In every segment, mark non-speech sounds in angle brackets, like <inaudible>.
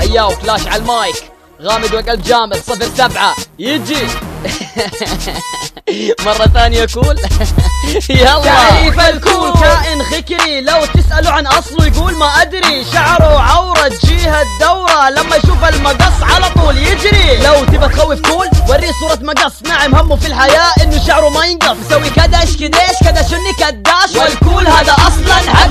yeah كلاش على المايك. غامض وقلب جامد صفر سبعة. يجي. <laughs> مرة ثانية cool. <laughs> يلا. تعريف ال cool؟ كائن خكري لو تسألوا عن أصله يقول ما أدري. شعره عورة جهة الدورة. لما يشوف المقص على طول يجري. لو تبى تخوف cool وريه صورة مقص. نعم همه في الحياة إنه شعره ما ينقص. مسوي كدش كديش كذا شني كداش. وال cool هذا أصلا حد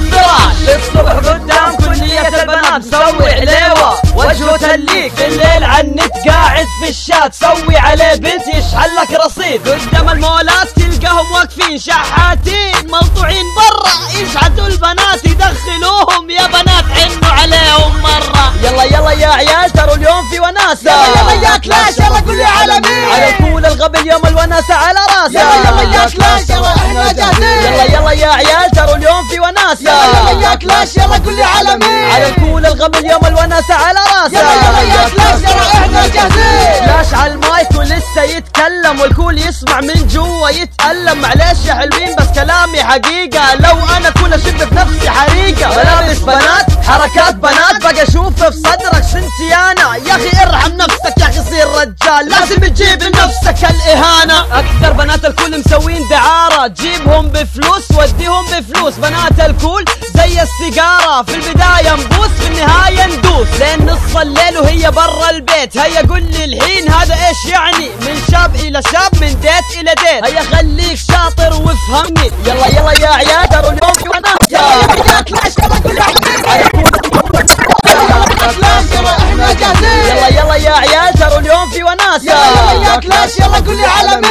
الليل عنت قاعد في الشات. سوي عليه بنت يشحن لك رصيد قدام المولات تلقاهم واقفين. شحاتين ملطوعين برا. يشحتوا البنات يدخلوهم. يا بنات حنوا عليهم مرة. يلا يلا يا عيال ترى اليوم في وناسة. يلا يلا يا كلاش يلا قول لي على مين على ال cool الغبي اليوم الوناسة على راسه. يلا يلا يا كلاش يلا. يلا يلا يا عيال ترى اليوم في وناسة. يلا يلا يا كلاش يلا قول لي على مين على ال cool الغبي اليوم الوناسة على راسة. يلا يلا يا كلاش يلا إحنا جاهزين. كلاش على المايك ولسه يتكلم وال cool يسمع من جوا يتألم. معلش يا حلوين بس كلامي حقيقة. لو أنا cool أشب في نفسي حريقة. ملابس بنات حركات بنات. بقى أشوف في صدرك سنتيانا. يا أخي ارحم نفسك يا أخي صير رجال. لازم تجيب لنفسك جيبهم بفلوس وديهم بفلوس. بنات الكول زي السيجارة. في البداية نبوس في النهاية ندوس. لين نص الليل وهي برا البيت. هيا قول لي الحين هذا إيش يعني؟ من شاب إلى شاب من ديت إلى ديت. هيا خليك شاطر وافهمني. يلا يلا يا وناسة يا يلا على يلا يا عيال ترى اليوم في وناسة يلا يا كلاش يلا قول لي على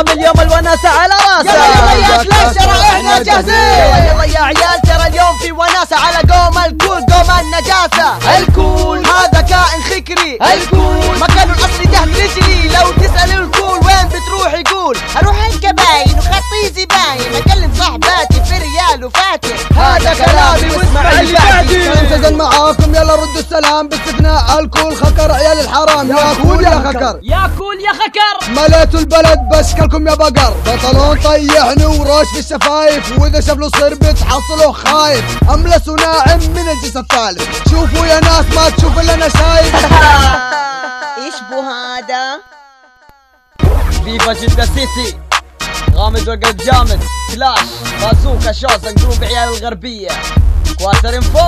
الغبي اليوم الوناسة على راسه يلا يلا يا يلا إحنا يلا جاهزين. يلا يا عيال ترى اليوم في وناسة على قوم الكول قوم النجاسة. الكول هذا كائن خكري. الكول مكانه الاصلي دهن رجلي. لو تسأل الكول وين بتروح يقول أروح الكباين وخطي زباين أكلم صاحباتي في ريال وفاتح. هذا كلامي انتزن معاكم يلا ردوا السلام باستثناء الكل. خكر عيال الحرام يا كول يا خكر. يا كول يا خكر. مليتوا البلد بس كلكم يا بقر. بطلون طيحني وروش في الشفايف وإذا شاف له صير بتحصله خايف. املس وناعم من الجنس الثالث. شوفوا يا ناس ما تشوف اللي أنا شايف. <laughs> إيش بو هذا؟ فيفا جدة سيتي. غامض وقلب جامد. كلاش بازوكا شوز جروب عيال الغربية. كواتر انفو